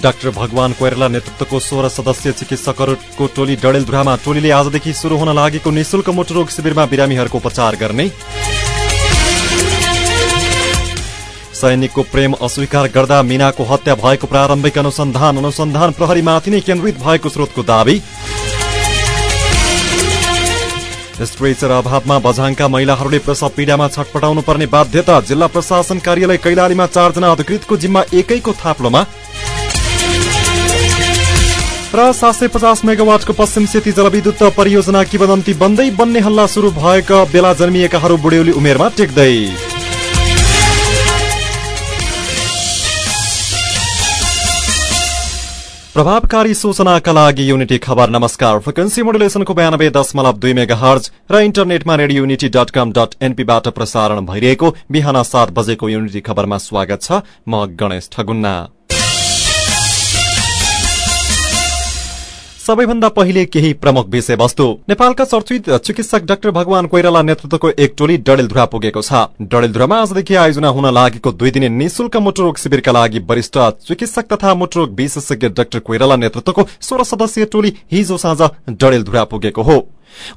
Doctor भगवान कोइराला नेतृत्वको सोह्र सदस्यीय चिकित्सकहरूको टोली डडेलधुरामा टोलीले आजदेखि शुरू हुन लागेको निशुल्क मोटरोग शिविरमा बिरामीहरूको उपचार गर्ने। सैनिकको प्रेम अस्वीकार गर्दा मीनाको हत्या भएको प्रारम्भिक अनुसन्धान अनुसन्धान प्रहरीमाथि नै केन्द्रित भएको स्रोतको दावी। स्ट्रेचर अभावमा बझाङका महिलाहरूले प्रसव पीडामा छटपटाउनु पर्ने बाध्यता जिल्ला प्रशासन कार्यालय कैलालीमा चारजना अधिकृतको जिम्मा एकैको थाप्लोमा। र सात सय पचास मेगावाटको पश्चिम सेती जलविद्युत परियोजना किवदन्ती बन्दै बन्ने हल्ला शुरू भएका बेला जन्मिएकाहरू बुढ्यौली उमेरमा टेक्दै। प्रभावकारी सूचनाका लागि युनिटी खबर नमस्कार। फ्रिक्वेन्सी मोडुलेसनको बयानब्बे दशमलव दुई मेगा हर्ज र इन्टरनेटमा Radio Unity dot com dot एनपीबाट प्रसारण भइरहेको बिहान सात बजेको युनिटी खबरमा स्वागत छ म गणेश ठगुन्ना। सबैभन्दा पहिले केही प्रमुख विषयवस्तु। नेपालका चर्चित चिकित्सक डाक्टर भगवान कोइराला नेतृत्वको एक टोली डडेलधुरा पुगेको छ। डडेलधुरामा आजदेखि आयोजना हुन लागेको दुई दिने निशुल्क मोटरोग शिविरका लागि वरिष्ठ चिकित्सक तथा मोटरोग विशेषज्ञ डाक्टर कोइराला नेतृत्वको सोह्र सदस्यीय टोली हिजो साँझ डडेलधुरा पुगेको हो।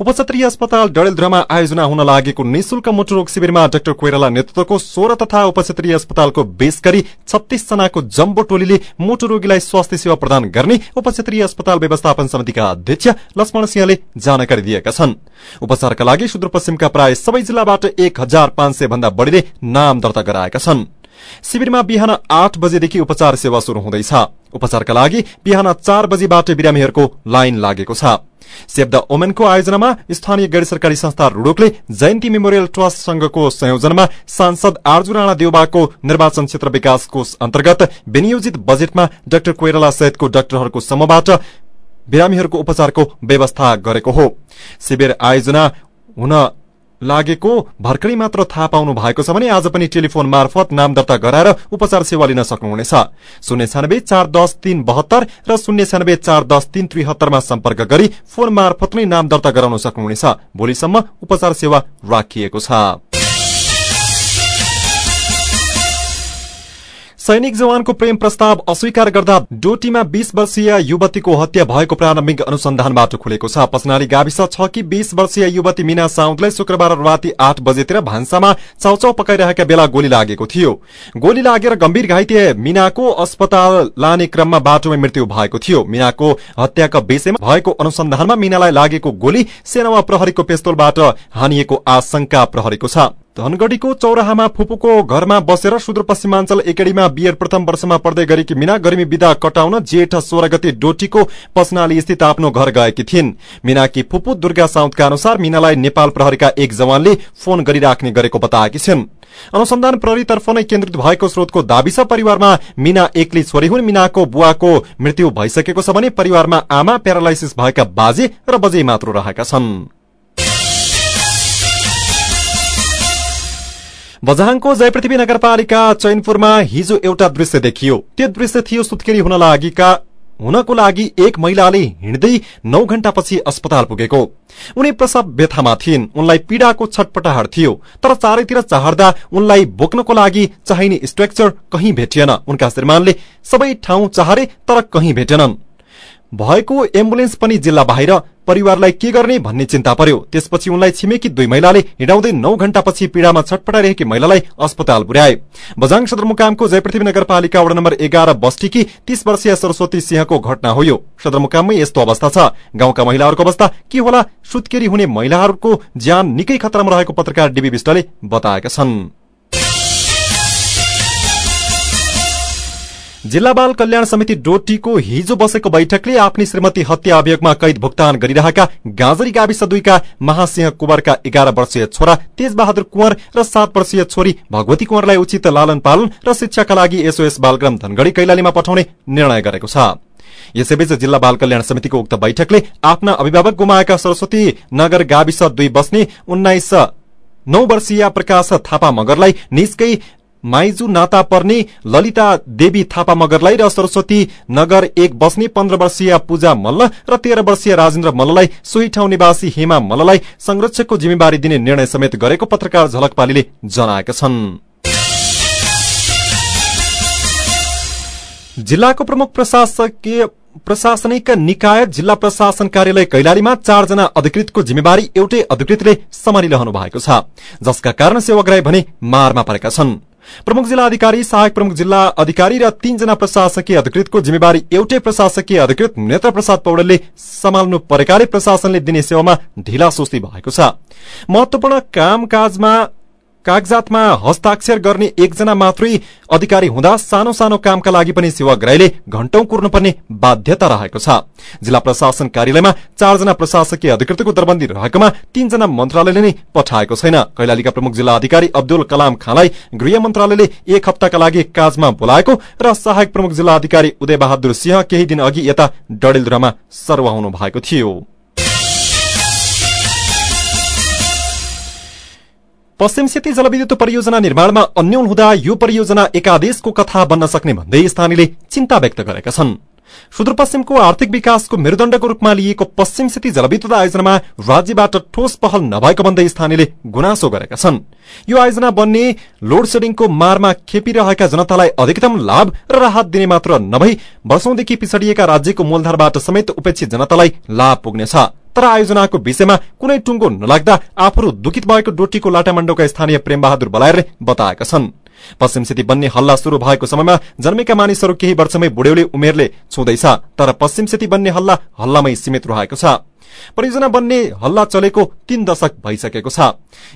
उपक्षेत्रीय अस्पताल डडेलधुरामा आयोजना हुन लागेको निशुल्क मोटरोग शिविरमा डाक्टर कोइराला नेतृत्वको सोह्र तथा उपक्षेत्रीय अस्पतालको बेस गरी छत्तीस जनाको जम्बो टोलीले मोटो रोगीलाई स्वास्थ्य सेवा प्रदान गर्ने उपक्षेत्रीय अस्पताल व्यवस्थापन समितिका अध्यक्ष लक्ष्मण सिंहले जानकारी दिएका छन्। उपचारका लागि सुदूरपश्चिमका प्राय सबै जिल्लाबाट एक हजार पाँच सय भन्दा बढ़ीले नाम दर्ता गराएका छन्। शिविरमा बिहान आठ बजेदेखि उपचार सेवा शुरू हुँदैछ उपचारका लागि बिहान चार बजीबाट बिरामीहरूको लाइन लागेको छ सेभ द ओमेनको आयोजनामा स्थानीय गैर सरकारी संस्था रुडोकले जयन्ती मेमोरियल ट्रस्ट संघको संयोजनमा सांसद आर्जु राणा देउबाको निर्वाचन क्षेत्र विकास कोष अन्तर्गत विनियोजित बजेटमा डाक्टर कोइराला सहितको डाक्टरहरूको समूहबाट बिरामीहरूको उपचारको व्यवस्था गरेको हो शिविर आयोजना हुन लागेको भर्खरै मात्र थाहा पाउनु भएको छ भने आज पनि टेलिफोन मार्फत नाम दर्ता गराएर उपचार सेवा लिन सक्नुहुनेछ। शून्य छानब्बे चार दस तीन बहत्तर र शून्य छानब्बे चार दस तीन त्रिहत्तरमा सम्पर्क गरी फोन मार्फत नै नाम दर्ता गराउन सक्नुहुनेछ। भोलिसम्म उपचार सेवा राखिएको छ। सैनिक जवानको प्रेम प्रस्ताव अस्वीकार गर्दा डोटीमा बीस वर्षीय युवतीको हत्या भएको प्रारम्भिक अनुसन्धानबाट खुलेको छ। पचनाली गाविस छ कि बीस वर्षीय युवती मीना साउदलाई शुक्रबार राति आठ बजेतिर भान्सामा चाउचाउ पकाइरहेका बेला गोली लागेको थियो। गोली लागेर गम्भीर घाइते मीनाको अस्पताल लाने क्रममा बाटोमा मृत्यु भएको थियो। मीनाको हत्याका विषयमा भएको अनुसन्धानमा मीनालाई लागेको गोली सेनामा प्रहरीको पेस्तोलबाट हानिएको आशंका प्रहरीको छ। धनगढ़ीको चौराहामा फुपूको घरमा बसेर सुदूरपश्चिमाञ्चल एकाडेमीमा बियर प्रथम वर्षमा पढ्दै गरेकी मिना गर्मी विदा कटाउन जेठ सोह्र गते डोटीको पसनाली स्थित आफ्नो घर गएकी थिइन्। मिनाकी फुपू दुर्गा साउदका अनुसार मिनालाई नेपाल प्रहरीका एक जवानले फोन गरिराख्ने गरेको बताएकी छिन्। अनुसन्धान प्रहरीतर्फ नै केन्द्रित भएको स्रोतको दावी छ परिवारमा मिना एक्लै छोरी हुन्। मिनाको बुवाको मृत्यु भइसकेको छ भने परिवारमा आमा प्यारालाइसिस भएका बाजे र बजे मात्र रहेका छन्। बझाङको जयपृथ्वी नगरपालिका चैनपुरमा हिजो एउटा दृश्य देखियो। त्यो दृश्य थियो सुत्केरी हुन लागेका हुनको लागि एक महिलाले हिँड्दै नौ घण्टापछि अस्पताल पुगेको। उनी प्रसव व्यथामा थिइन्। उनलाई पीड़ाको छटपटाहट थियो तर चारैतिर चाहर्दा उनलाई बोक्नको लागि चाहिने स्ट्रक्चर कहीँ भेटिएन। उनका श्रीमानले सबै ठाउँ चाहरे तर कहीँ भेटेनन्। भएको एम्बुलेन्स पनि जिल्ला बाहिर परिवारलाई के गर्ने भन्ने चिन्ता पर्यो। त्यसपछि उनलाई छिमेकी दुई महिलाले हिँडाउँदै नौ घण्टापछि पीड़ामा छटपटाइरहेकी महिलालाई अस्पताल पुर्याए। बजाङ सदरमुकामको जयपृथ्वी नगरपालिका वडा नम्बर एघार बस्तीकी तीस वर्षीय सरस्वती सिंहको घटना हो सदरमुकाममै यस्तो अवस्था छ। गाउँका महिलाहरूको अवस्था के होला? सुत्केरी हुने महिलाहरूको ज्यान निकै खतरामा रहेको पत्रकार डीबी विष्टले बताएका छन्। जिल्ला बाल कल्याण समिति डोटीको हिजो बसेको बैठकले आफ्नी श्रीमती हत्या अभियोगमा कैद भुक्तान गरिरहेका गाँजरी गाविस दुईका महासिंह कुवरका एघार वर्षीय छोरा तेज बहादुर कुंवर र सात वर्षीय छोरी भगवती कुंवरलाई उचित लालन पालन र शिक्षाका लागि एसओएस बालग्राम धनगढ़ी कैलालीमा पठाउने निर्णय गरेको छ। यसैबीच जिल्ला बाल कल्याण समितिको उक्त बैठकले आफ्ना अभिभावक गुमाएका सरस्वती नगर गाविस दुई बस्ने उन्नाइस नौ वर्षीय प्रकाश थापा मगरलाई निजकै माइजू नाता पर्ने ललिता देवी थापा मगरलाई र सरस्वती नगर एक बस्ने पन्ध्र वर्षीय पूजा मल्ल र तेह्र वर्षीय राजेन्द्र मल्ललाई सोही ठाउँ निवासी हेमा मल्ललाई संरक्षकको जिम्मेवारी दिने निर्णय समेत गरेको पत्रकार झलकपालीले जनाएका छन्। जिल्लाको प्रमुख प्रशासकीय प्रशासनिक निकाय जिल्ला प्रशासन कार्यालय कैलालीमा चारजना अधिकृतको जिम्मेवारी एउटै अधिकृतले सम्हालिरहनु भएको छ जसका कारण सेवाग्राही भने मारमा परेका छन्। प्रमुख जिल्ला अधिकारी सहायक प्रमुख जिल्ला अधिकारी र तीनजना प्रशासकीय अधिकृतको जिम्मेवारी एउटै प्रशासकीय अधिकृत नेत्र प्रसाद पौडेलले सम्हाल्नु परेकाले प्रशासनले दिने सेवामा ढिला सुस्ती भएको छ। महत्वपूर्ण कामकाजमा कागजातमा हस्ताक्षर गर्ने एकजना मात्रै अधिकारी हुँदा सानो सानो कामका लागि पनि सेवाग्राहीले घण्टौं कुर्नुपर्ने बाध्यता रहेको छ। जिल्ला प्रशासन कार्यालयमा चारजना प्रशासकीय अधिकृतको दरबन्दी रहेकोमा तीनजना मन्त्रालयले नै पठाएको छैन। कैलालीका प्रमुख जिल्ला अधिकारी अब्दुल कलाम खाँलाई गृह मन्त्रालयले एक हप्ताका लागि काजमा बोलाएको र सहायक प्रमुख जिल्ला अधिकारी उदय बहादुर सिंह केही दिन अघि यता डडेलधुरामा सर्व भएको थियो। पश्चिम सेती जलविद्युत परियोजना निर्माणमा अन्यल हुँदा यो परियोजना एकादेशको कथा बन्न सक्ने भन्दै स्थानीयले चिन्ता व्यक्त गरेका छन्। सुदूरपश्चिमको आर्थिक विकासको मेरुदण्डको रूपमा लिएको पश्चिम सेती जलविद्युत आयोजनामा राज्यबाट ठोस पहल नभएको भन्दै स्थानीयले गुनासो गरेका छन्। यो आयोजना बन्ने लोड सेडिङको मारमा खेपिरहेका जनतालाई अधिकतम लाभ र राहत दिने मात्र नभई वर्षौंदेखि पिछडिएका राज्यको मूलधारबाट समेत उपेक्षित जनतालाई लाभ पुग्नेछ। तर आयोजनाको विषयमा कुनै टुङ्गो नलाग्दा आफूहरू दुखित भएको डोटीको लाटामाण्डोका स्थानीय प्रेमबहादुर बलायरले बताएका छन्। पश्चिम सिटी बन्ने हल्ला शुरू भएको समयमा जन्मेका मानिसहरू केही वर्षमै बुढ्यौली उमेरले छुँदैछ तर पश्चिम सिटी बन्ने हल्ला हल्लामै सीमित रहेको छ। परियोजना बन्ने हल्ला चलेको तीन दशक भइसकेको छ।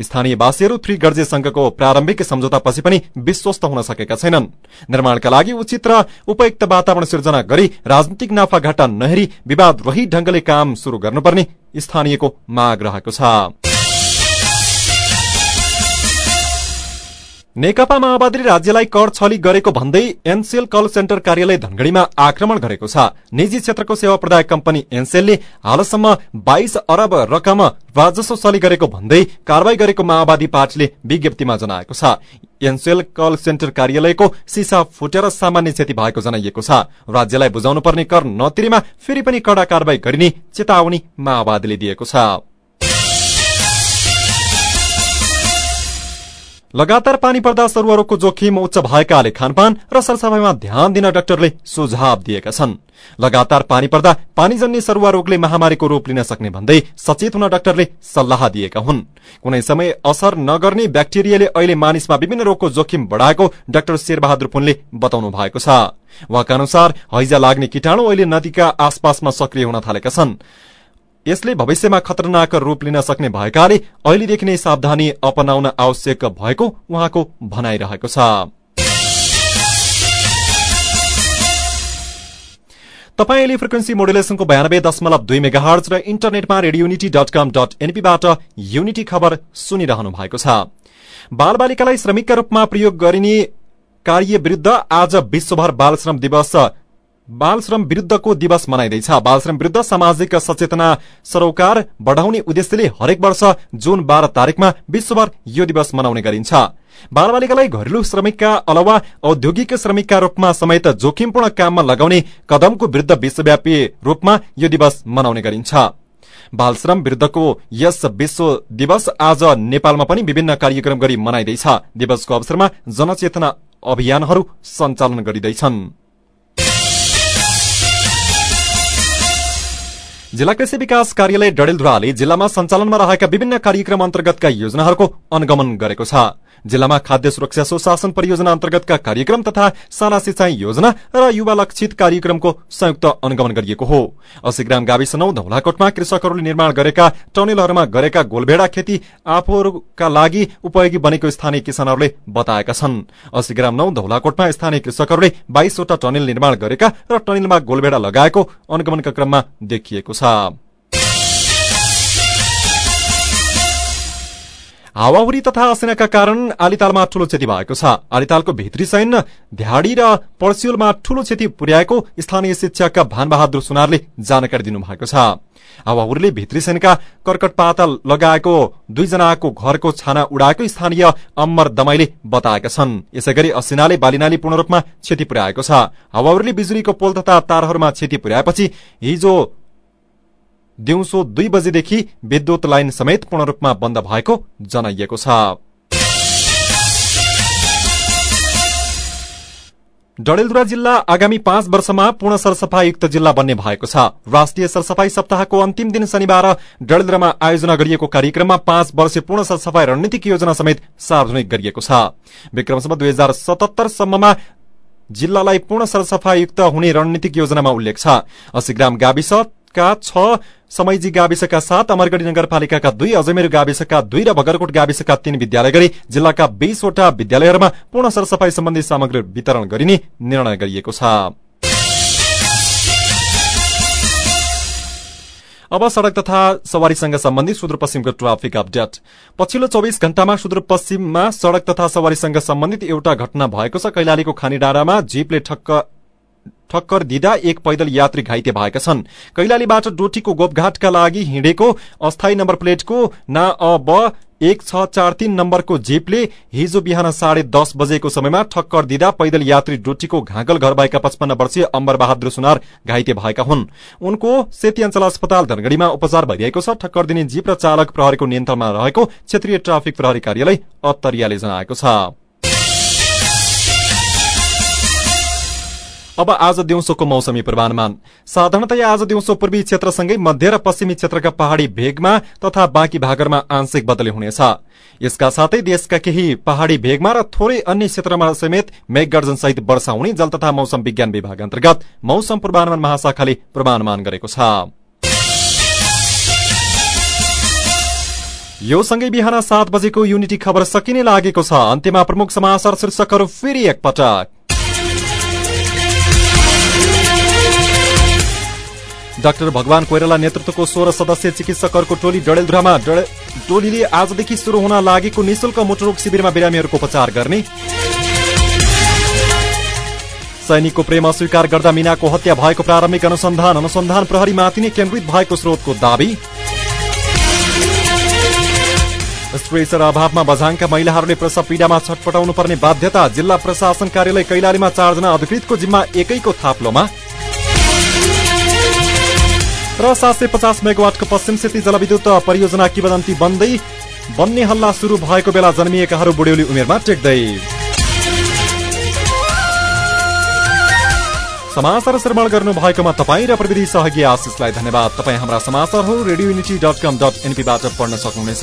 स्थानीयवासीहरू थ्री गर्जे संघको प्रारम्भिक सम्झौतापछि पनि विश्वस्त हुन सकेका छैनन्। निर्माणका लागि उचित र उपयुक्त वातावरण सिर्जना गरी राजनीतिक नाफाघाटा नहेरी विवाद रही ढंगले काम शुरू गर्नुपर्ने स्थानीयको माग रहेको छ। नेकपा माओवादीले राज्यलाई कर छली गरेको भन्दै एनसेल कल सेन्टर कार्यालय धनगढ़ीमा आक्रमण गरेको छ। निजी क्षेत्रको सेवा प्रदायक कम्पनी एनसेलले हालसम्म बाइस अरब रकम राजस्व छली गरेको भन्दै कारवाही गरेको माओवादी पार्टीले विज्ञप्तिमा जनाएको छ। एनसेल कल सेन्टर कार्यालयको सिसा फुटेर सामान्य क्षति भएको जनाइएको छ। राज्यलाई बुझाउनु पर्ने कर नतिरेमा फेरि पनि कड़ा कारवाही गरिने चेतावनी माओवादीले दिएको छ। लगातार पानी पर्दा सरुवा जोखिम उच्च भएकाले खानपान र सरसफाइमा ध्यान दिन डाक्टरले सुझाव दिएका छन्। लगातार पानी पर्दा पानीजन्य सरुवा रोगले महामारीको रूप लिन सक्ने भन्दै सचेत हुन डाक्टरले सल्लाह दिएका हुन्। कुनै समय असर नगर्ने ब्याक्टेरियाले अहिले मानिसमा विभिन्न रोगको जोखिम बढ़ाएको डाक्टर शेरबहादुर पुनले बताउनु भएको छ। उहाँका अनुसार हैजा लाग्ने किटाणु अहिले नदीका आसपासमा सक्रिय हुन थालेका छन्। यसले भविष्यमा खतरनाक रूप लिन सक्ने भएकाले अहिलेदेखि नै सावधानी अपनाउन आवश्यक भएको उहाँको भनाइरहेको छ। तपाईँ अहिले फ्रिक्वेन्सी मोडुलेसनको बयानब्बे दशमलव दुई मेगा हर्ज र इन्टरनेटमा radio unity dot com dot एनपीबाट unity खबर सुनिरहनु भएको छ। बालबालिकालाई श्रमिकका रूपमा प्रयोग गरिने कार्य विरूद्ध आज विश्वभर बाल श्रम दिवस बाल श्रम विरूद्धको दिवस मनाइँदैछ। बाल श्रम विरूद्ध सामाजिक सचेतना सरोकार बढ़ाउने उद्देश्यले हरेक वर्ष जुन बाह्र तारिकमा विश्वभर यो दिवस मनाउने गरिन्छ। बालबालिकालाई घरेलु श्रमिकका अलावा औद्योगिक श्रमिकका रूपमा समेत जोखिमपूर्ण काममा लगाउने कदमको विरूद्ध विश्वव्यापी रूपमा यो दिवस मनाउने गरिन्छ। बाल श्रम विरूद्धको यस विश्व दिवस आज नेपालमा पनि विभिन्न कार्यक्रम गरी मनाइँदैछ। दिवसको अवसरमा जनचेतना अभियानहरू सञ्चालन गरिँदैछन्। जिल्ला कृषि विकास कार्यालय डडेलधुराले जिल्लामा सञ्चालनमा रहेका विभिन्न कार्यक्रम अन्तर्गतका योजनाहरूको अनुगमन गरेको छ। जिल्लामा खाद्य सुरक्षा सुशासन परियोजना अन्तर्गतका कार्यक्रम तथा साना सिंचाई योजना र युवा लक्षित कार्यक्रमको संयुक्त अनुगमन गरिएको हो। ग्राम गाविस नौ धौलाकोटमा कृषकहरूले निर्माण गरेका टनेलहरूमा गरेका गोलभेडा खेती आफूहरूका लागि उपयोगी बनेको स्थानीय किसानहरूले बताएका छन्। ग्राम नौ धौलाकोटमा स्थानीय कृषकहरूले बाइसवटा टनेल निर्माण गरेका र टनेलमा गोलभेडा लगाएको अनुगमनका क्रममा देखिएको छ। हावाहुरी तथा असिनाका कारण आलितालमा ठूलो क्षति भएको छ। आलितालको भित्री सैन ध्याडी र पर्सियोलमा ठूलो क्षति पुर्याएको स्थानीय शिक्षक भानबहादुर सुनारले जानकारी दिनुभएको छ। हावाहुरीले भित्री सैनका कर्कट पाता लगाएको दुईजनाको घरको छाना उडाएको स्थानीय अम्मर दमाईले बताएका छन्। यसै गरी असिनाले बालिनाली पूर्ण रूपमा क्षति पुर्याएको छ। हावाहुरीले बिजुलीको पोल तथा तारहरूमा क्षति पुर्याएपछि हिजो दिउँसो दुई बजेदेखि विद्युत लाइन समेत पूर्ण रूपमा बन्द भएको जनाइएको छ। डडेलधुरा जिल्ला आगामी पाँच वर्षमा पूर्ण सरसफाईयुक्त जिल्ला बन्ने भएको छ। राष्ट्रिय सरसफाई सप्ताहको अन्तिम दिन शनिबार डडेलधुरामा आयोजना गरिएको कार्यक्रममा पाँच वर्ष पूर्ण सरसफाई रणनीतिक योजना समेत सार्वजनिक गरिएको छ। विक्रमसम्म दुई हजार सतहत्तरसम्ममा जिल्लालाई पूर्ण सरसफाईयुक्त हुने रणनीतिक योजनामा उल्लेख छ। अस्सी ग्राम गाविसका छ। समैजी गाविसका सात अमरगढ़ी नगरपालिकाका दुई अजमेर गाविसका दुई र भगरकोट गाविसका तीन विद्यालय गरी जिल्लाका बीसवटा विद्यालयहरूमा पूर्ण सरसफाई सम्बन्धी सामग्री वितरण गरिने निर्णय गरिएको छ। अब सड़क तथा सवारीसँग सम्बन्धित सुदूरपश्चिमको ट्राफिक अपडेट। पछिल्लो चौविस घण्टामा सुदूरपश्चिममा सड़क तथा सवारीसँग सम्बन्धित एउटा घटना भएको छ। कैलालीको खानी डाँडामा जीपले ठक्क ठक्कर दिँदा एक पैदल यात्री घाइते भएका छन्। कैलालीबाट डोटीको गोपघाटका लागि हिँडेको अस्थायी नम्बर प्लेटको ना अब एक छ चार तीन नम्बरको जीपले हिजो बिहान साढे दस बजेको समयमा ठक्कर दिँदा पैदल यात्री डोटीको घाँगल घर भएका पचपन्न वर्षीय अम्बर बहादुर सुनार घाइते भएका हुन्। उनको सेती अञ्चल अस्पताल धनगढ़ीमा उपचार भइरहेको छ। ठक्कर दिने जीप र चालक प्रहरीको नियन्त्रणमा रहेको क्षेत्रीय ट्राफिक प्रहरी कार्यालय अत्तरियाले जनाएको छ। अब आज दिउँसोको मौसमी पूर्वानुमान साधारणतया आज दिउँसो पूर्वी क्षेत्रसँगै मध्य र पश्चिमी क्षेत्रका पहाड़ी भेगमा तथा बाँकी भागहरूमा आंशिक बदली हुनेछ यसका साथै देशका केही पहाड़ी भेगमा र थोरै अन्य क्षेत्रमा समेत मेघगर्जन सहित वर्षा हुने जल तथा मौसम विज्ञान विभाग अन्तर्गत मौसम पूर्वानुमान महाशाखाले पूर्वानुमान गरेको छ यो सँगै बिहान सात बजेको युनिटी खबर सकिने लागेको छ अन्त्यमा प्रमुख समाचार शीर्षकहरू फेरि एकपटक डाक्टर भगवान कोइराला नेतृत्वको सोह्र सदस्यीय चिकित्सकहरूको टोली डडेलधुरामा टोलीले आजदेखि शुरू हुन लागेको निशुल्क मोटरोग शिविरमा बिरामीहरूको उपचार गर्ने। सैनिकको प्रेम अस्वीकार गर्दा मिनाको हत्या भएको प्रारम्भिक अनुसन्धान अनुसन्धान प्रहरीमाथि नै केन्द्रित भएको स्रोतको दावी। स्ट्रेचर अभावमा बझाङका महिलाहरूले प्रसव पीडामा छटपटाउनु पर्ने बाध्यता जिल्ला प्रशासन कार्यालय कैलालीमा चारजना अधिकृतको जिम्मा एकैको थाप्लोमा। र सात सय पचास मेगावाटको पश्चिम सेती जलविद्युत परियोजना किवदन्ती बन्दै बन्ने हल्ला शुरू भएको बेला जन्मिएकाहरू बुढ्यौली उमेरमा टेक्दै। समाचार श्रवण गर्नु भएकोमा तपाईँ र प्रविधि सहयोगी आशिषलाई धन्यवाद। तपाईँ हाम्रा समाचारहरू radio unity dot com dot एनपीबाट पढ्न सक्नुहुनेछ।